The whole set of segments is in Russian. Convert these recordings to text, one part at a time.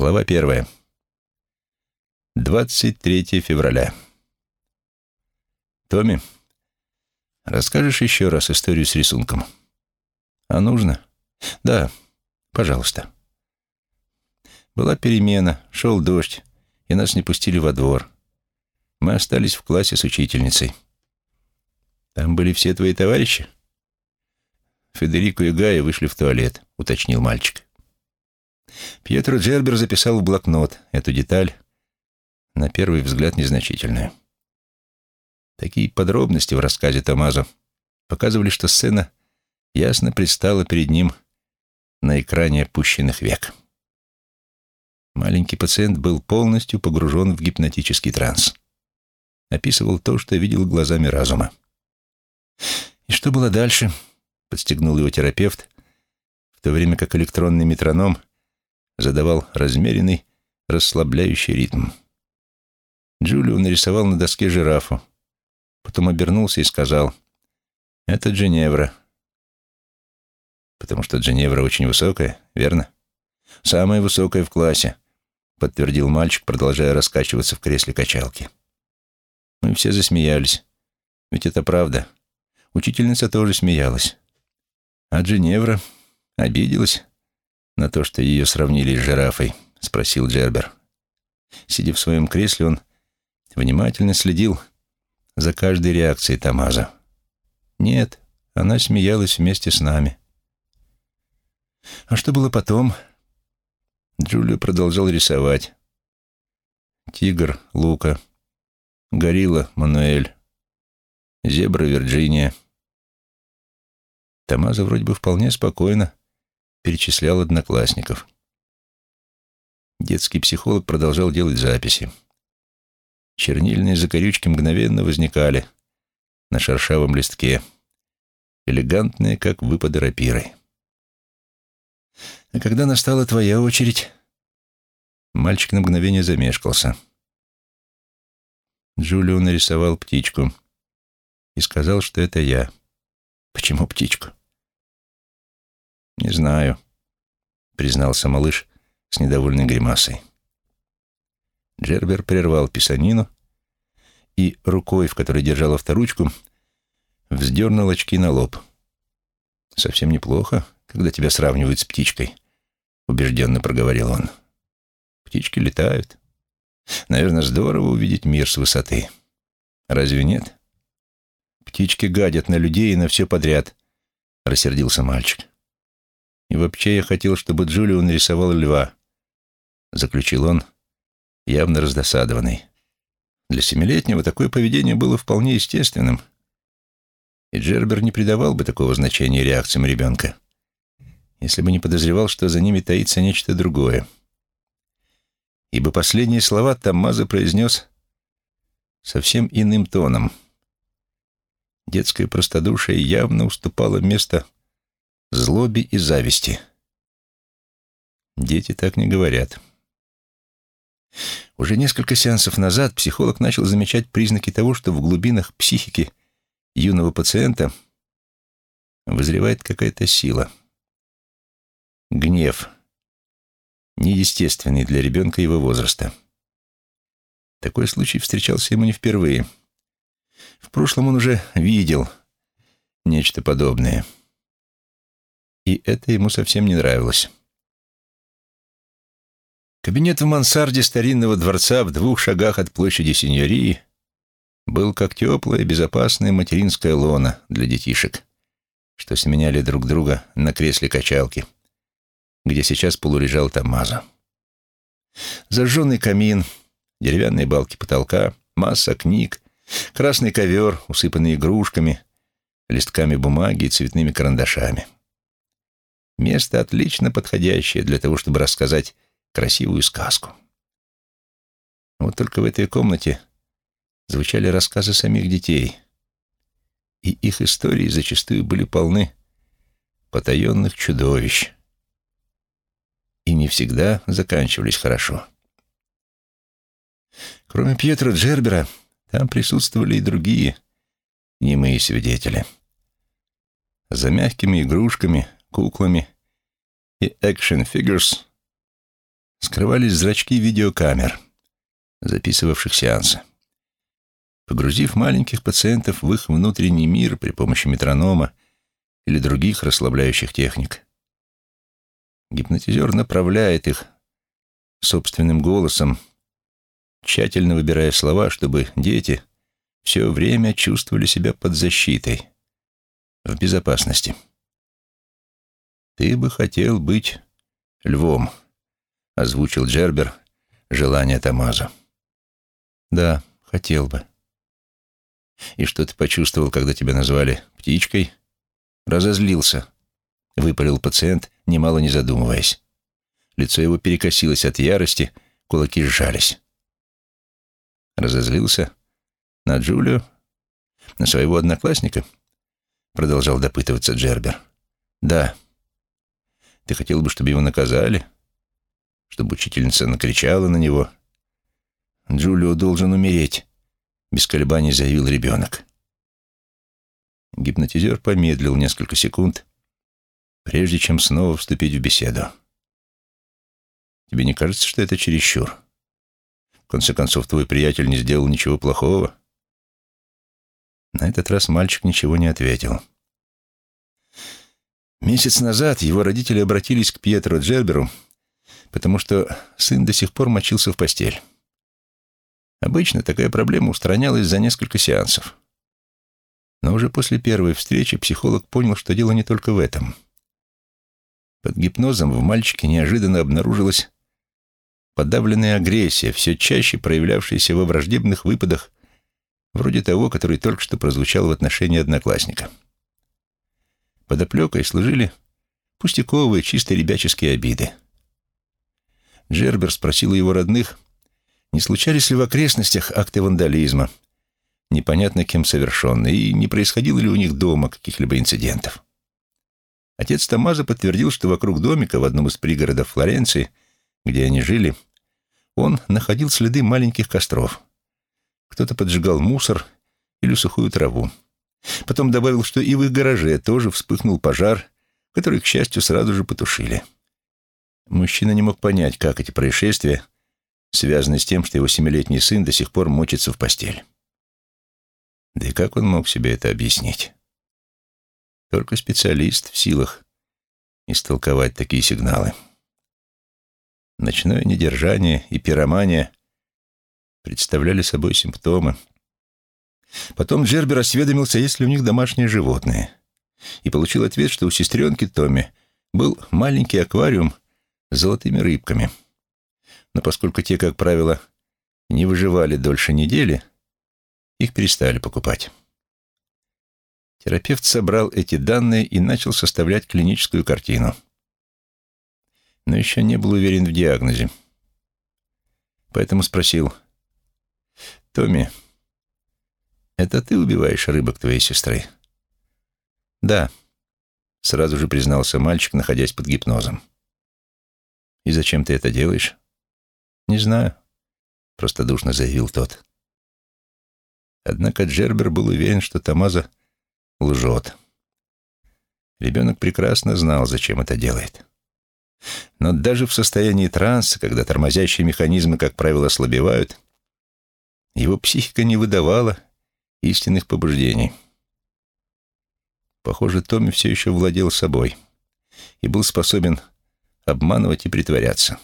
Глава первая. 23 февраля. Томми, расскажешь еще раз историю с рисунком? А нужно? Да, пожалуйста. Была перемена, шел дождь, и нас не пустили во двор. Мы остались в классе с учительницей. Там были все твои товарищи? Федерико и Гая вышли в туалет, уточнил мальчик. Пьетро Джербер записал в блокнот эту деталь, на первый взгляд незначительную. Такие подробности в рассказе Томазо показывали, что сцена ясно предстала перед ним на экране опущенных век. Маленький пациент был полностью погружен в гипнотический транс. Описывал то, что видел глазами разума. «И что было дальше?» — подстегнул его терапевт, в то время как электронный метроном — задавал размеренный, расслабляющий ритм. Джулио нарисовал на доске жирафу, потом обернулся и сказал «Это Дженевра». «Потому что Дженевра очень высокая, верно?» «Самая высокая в классе», — подтвердил мальчик, продолжая раскачиваться в кресле качалки. Мы все засмеялись. Ведь это правда. Учительница тоже смеялась. А Дженевра обиделась на то, что ее сравнили с жирафой?» — спросил Джербер. Сидя в своем кресле, он внимательно следил за каждой реакцией Тамаза. «Нет, она смеялась вместе с нами». «А что было потом?» Джулио продолжал рисовать. Тигр — Лука, горилла — Мануэль, зебра — Вирджиния. Тамаза вроде бы вполне спокойно перечислял одноклассников. Детский психолог продолжал делать записи. Чернильные закорючки мгновенно возникали на шершавом листке, элегантные, как выпады рапирой. А когда настала твоя очередь, мальчик на мгновение замешкался. Джулио нарисовал птичку и сказал, что это я. Почему птичку? «Не знаю», — признался малыш с недовольной гримасой. Джербер прервал писанину и рукой, в которой держал авторучку, вздернул очки на лоб. «Совсем неплохо, когда тебя сравнивают с птичкой», — убежденно проговорил он. «Птички летают. Наверное, здорово увидеть мир с высоты. Разве нет?» «Птички гадят на людей и на все подряд», — рассердился мальчик. И вообще я хотел, чтобы Джулио нарисовал льва. Заключил он, явно раздосадованный. Для семилетнего такое поведение было вполне естественным. И Джербер не придавал бы такого значения реакциям ребенка, если бы не подозревал, что за ними таится нечто другое. Ибо последние слова Таммаза произнес совсем иным тоном. Детское простодушие явно уступало место злобе и зависти. Дети так не говорят. Уже несколько сеансов назад психолог начал замечать признаки того, что в глубинах психики юного пациента вызревает какая-то сила. Гнев, неестественный для ребенка его возраста. Такой случай встречался ему не впервые. В прошлом он уже видел нечто подобное — и это ему совсем не нравилось. Кабинет в мансарде старинного дворца в двух шагах от площади Синьории был как теплая, безопасная материнская лона для детишек, что сменяли друг друга на кресле качалки, где сейчас полулежал Тамаза. Зажженный камин, деревянные балки потолка, масса книг, красный ковер, усыпанный игрушками, листками бумаги и цветными карандашами — Место отлично подходящее для того, чтобы рассказать красивую сказку. Вот только в этой комнате звучали рассказы самих детей, и их истории зачастую были полны потаенных чудовищ и не всегда заканчивались хорошо. Кроме Пьетро Джербера, там присутствовали и другие немые свидетели. За мягкими игрушками — куклами и экшен-фигурс скрывались зрачки видеокамер, записывавших сеансы. Погрузив маленьких пациентов в их внутренний мир при помощи метронома или других расслабляющих техник, гипнотизер направляет их собственным голосом, тщательно выбирая слова, чтобы дети все время чувствовали себя под защитой, в безопасности. «Ты бы хотел быть львом», — озвучил Джербер желание Тамаза. «Да, хотел бы». «И что ты почувствовал, когда тебя назвали птичкой?» «Разозлился», — выпалил пациент, немало не задумываясь. Лицо его перекосилось от ярости, кулаки сжались. Разозлился на Джулию, на своего одноклассника, продолжал допытываться Джербер. Да. Ты хотел бы, чтобы его наказали? Чтобы учительница накричала на него? Джулио должен умереть, без колебаний заявил ребенок. Гипнотизер помедлил несколько секунд, прежде чем снова вступить в беседу. Тебе не кажется, что это чересчур? В конце концов, твой приятель не сделал ничего плохого. На этот раз мальчик ничего не ответил. Месяц назад его родители обратились к Пьетро Джерберу, потому что сын до сих пор мочился в постель. Обычно такая проблема устранялась за несколько сеансов. Но уже после первой встречи психолог понял, что дело не только в этом. Под гипнозом в мальчике неожиданно обнаружилась подавленная агрессия, все чаще проявлявшаяся во враждебных выпадах, вроде того, который только что прозвучал в отношении одноклассника. Подоплекой служили пустяковые, чисто ребяческие обиды. Джербер спросил его родных, не случались ли в окрестностях акты вандализма, непонятно кем совершенные, и не происходило ли у них дома каких-либо инцидентов. Отец Томазо подтвердил, что вокруг домика в одном из пригородов Флоренции, где они жили, он находил следы маленьких костров. Кто-то поджигал мусор или сухую траву. Потом добавил, что и в их гараже тоже вспыхнул пожар, который, к счастью, сразу же потушили. Мужчина не мог понять, как эти происшествия связаны с тем, что его семилетний сын до сих пор мочится в постель. Да и как он мог себе это объяснить? Только специалист в силах истолковать такие сигналы. Ночное недержание и пиромания представляли собой симптомы. Потом Джербер осведомился, есть ли у них домашние животные, и получил ответ, что у сестренки Томми был маленький аквариум с золотыми рыбками. Но поскольку те, как правило, не выживали дольше недели, их перестали покупать. Терапевт собрал эти данные и начал составлять клиническую картину. Но еще не был уверен в диагнозе. Поэтому спросил, «Томми, это ты убиваешь рыбок твоей сестры?» «Да», — сразу же признался мальчик, находясь под гипнозом. «И зачем ты это делаешь?» «Не знаю», — простодушно заявил тот. Однако Джербер был уверен, что Тамаза лжет. Ребенок прекрасно знал, зачем это делает. Но даже в состоянии транса, когда тормозящие механизмы, как правило, ослабевают, его психика не выдавала истинных побуждений. Похоже, Томми все еще владел собой и был способен обманывать и притворяться.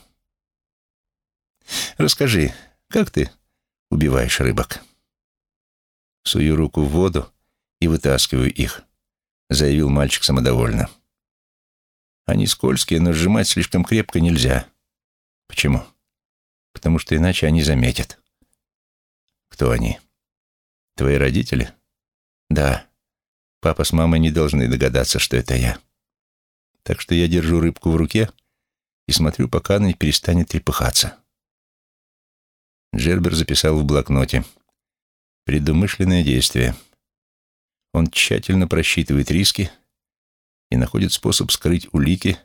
«Расскажи, как ты убиваешь рыбок?» Сую руку в воду и вытаскиваю их», — заявил мальчик самодовольно. «Они скользкие, но сжимать слишком крепко нельзя». «Почему?» «Потому что иначе они заметят». «Кто они?» «Твои родители?» «Да. Папа с мамой не должны догадаться, что это я. Так что я держу рыбку в руке и смотрю, пока она не перестанет трепыхаться». Джербер записал в блокноте. «Предумышленное действие». Он тщательно просчитывает риски и находит способ скрыть улики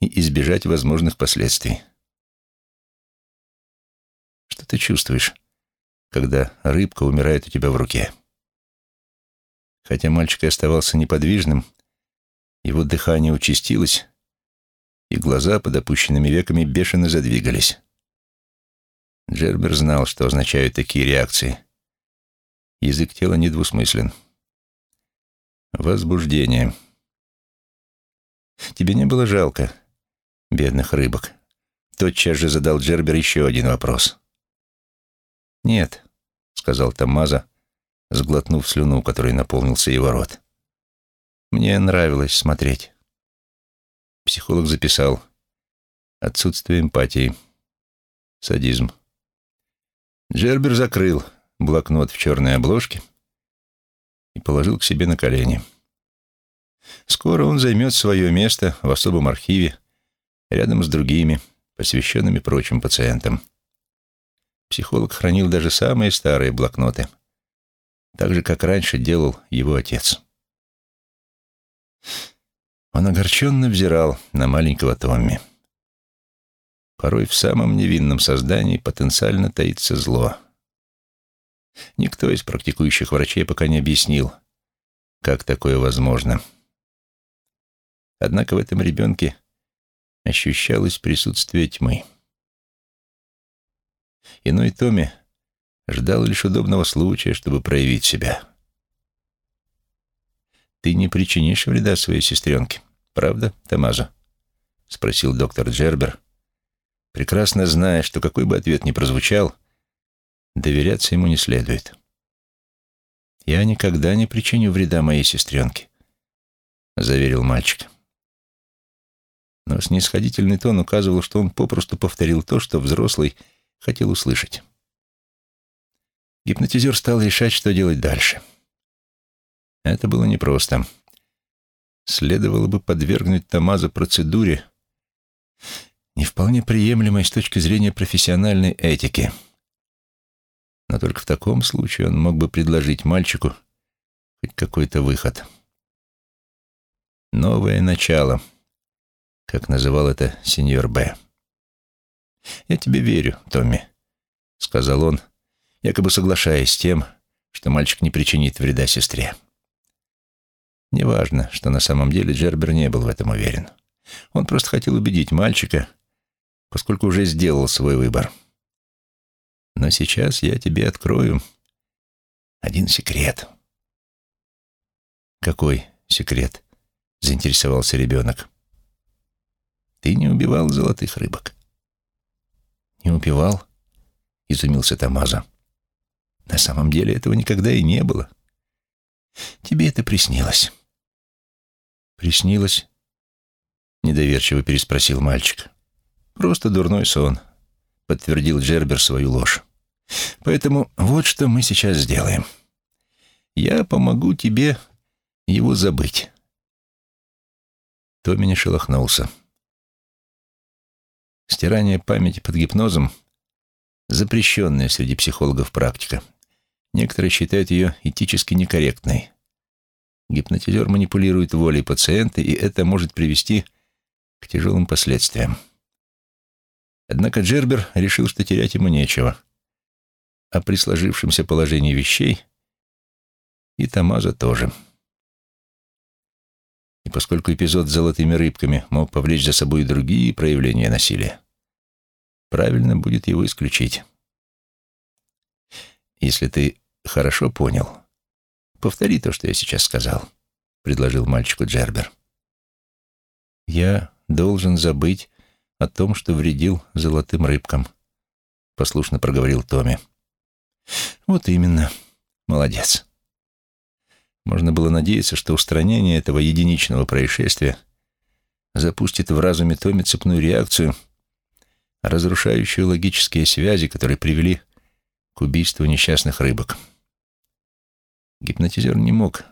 и избежать возможных последствий. Что ты чувствуешь, когда рыбка умирает у тебя в руке? Хотя мальчик и оставался неподвижным, его дыхание участилось, и глаза под опущенными веками бешено задвигались. Джербер знал, что означают такие реакции. Язык тела недвусмыслен. Возбуждение. Тебе не было жалко бедных рыбок? Тотчас же задал Джербер еще один вопрос. «Нет», — сказал Тамаза, сглотнув слюну, которой наполнился его рот. «Мне нравилось смотреть». Психолог записал «Отсутствие эмпатии. Садизм». Джербер закрыл блокнот в черной обложке и положил к себе на колени. Скоро он займет свое место в особом архиве рядом с другими, посвященными прочим пациентам. Психолог хранил даже самые старые блокноты, так же, как раньше делал его отец. Он огорченно взирал на маленького Томми. Порой в самом невинном создании потенциально таится зло. Никто из практикующих врачей пока не объяснил, как такое возможно. Однако в этом ребенке ощущалось присутствие тьмы. Иной Томми ждал лишь удобного случая, чтобы проявить себя. «Ты не причинишь вреда своей сестренке, правда, Тамазо?» — спросил доктор Джербер, прекрасно зная, что какой бы ответ ни прозвучал, доверяться ему не следует. «Я никогда не причиню вреда моей сестренке», — заверил мальчик но снисходительный тон указывал, что он попросту повторил то, что взрослый хотел услышать. Гипнотизер стал решать, что делать дальше. Это было непросто. Следовало бы подвергнуть Тамаза процедуре, не вполне приемлемой с точки зрения профессиональной этики. Но только в таком случае он мог бы предложить мальчику хоть какой-то выход. Новое начало — как называл это сеньор Б. «Я тебе верю, Томми», — сказал он, якобы соглашаясь с тем, что мальчик не причинит вреда сестре. Неважно, что на самом деле Джербер не был в этом уверен. Он просто хотел убедить мальчика, поскольку уже сделал свой выбор. Но сейчас я тебе открою один секрет. «Какой секрет?» — заинтересовался ребенок. Ты не убивал золотых рыбок. Не убивал? Изумился Тамаза. На самом деле этого никогда и не было. Тебе это приснилось. Приснилось? Недоверчиво переспросил мальчик. Просто дурной сон, подтвердил Джербер свою ложь. Поэтому вот что мы сейчас сделаем. Я помогу тебе его забыть. Томми не шелохнулся. Стирание памяти под гипнозом – запрещенная среди психологов практика. Некоторые считают ее этически некорректной. Гипнотизер манипулирует волей пациента, и это может привести к тяжелым последствиям. Однако Джербер решил, что терять ему нечего. А при сложившемся положении вещей и Тамаза тоже. И поскольку эпизод с золотыми рыбками мог повлечь за собой и другие проявления насилия, правильно будет его исключить. Если ты хорошо понял, повтори то, что я сейчас сказал, предложил мальчику Джербер. Я должен забыть о том, что вредил золотым рыбкам, послушно проговорил Томми. Вот именно. Молодец. Можно было надеяться, что устранение этого единичного происшествия запустит в разуме Томми цепную реакцию, разрушающую логические связи, которые привели к убийству несчастных рыбок. Гипнотизер не мог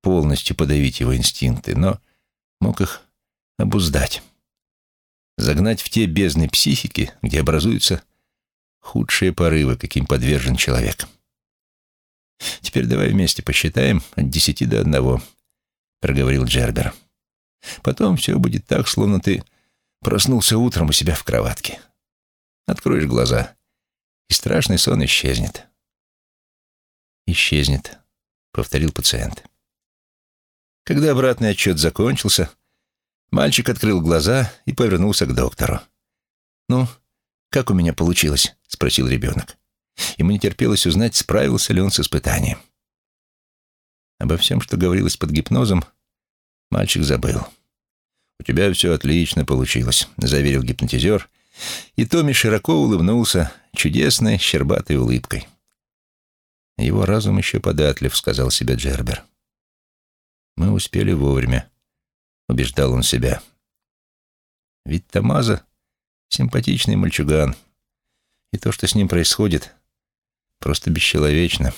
полностью подавить его инстинкты, но мог их обуздать, загнать в те бездны психики, где образуются худшие порывы, каким подвержен человек. «Теперь давай вместе посчитаем от десяти до одного», — проговорил Джербер. «Потом все будет так, словно ты проснулся утром у себя в кроватке. Откроешь глаза, и страшный сон исчезнет». «Исчезнет», — повторил пациент. Когда обратный отчет закончился, Мальчик открыл глаза и повернулся к доктору. «Ну, как у меня получилось?» — спросил ребенок. Ему не терпелось узнать, справился ли он с испытанием. Обо всем, что говорилось под гипнозом, мальчик забыл. «У тебя все отлично получилось», — заверил гипнотизер, и Томми широко улыбнулся чудесной, щербатой улыбкой. «Его разум еще податлив», — сказал себе Джербер. «Мы успели вовремя», — убеждал он себя. «Ведь Тамаза — симпатичный мальчуган, и то, что с ним происходит, просто бесчеловечно».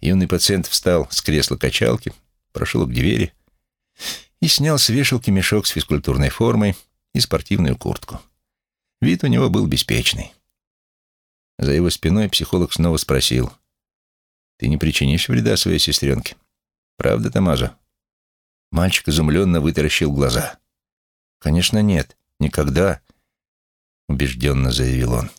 Юный пациент встал с кресла качалки, прошел к двери и снял с вешалки мешок с физкультурной формой и спортивную куртку. Вид у него был беспечный. За его спиной психолог снова спросил. «Ты не причинишь вреда своей сестренке? Правда, Тамаза?» Мальчик изумленно вытаращил глаза. «Конечно нет, никогда», — убежденно заявил он.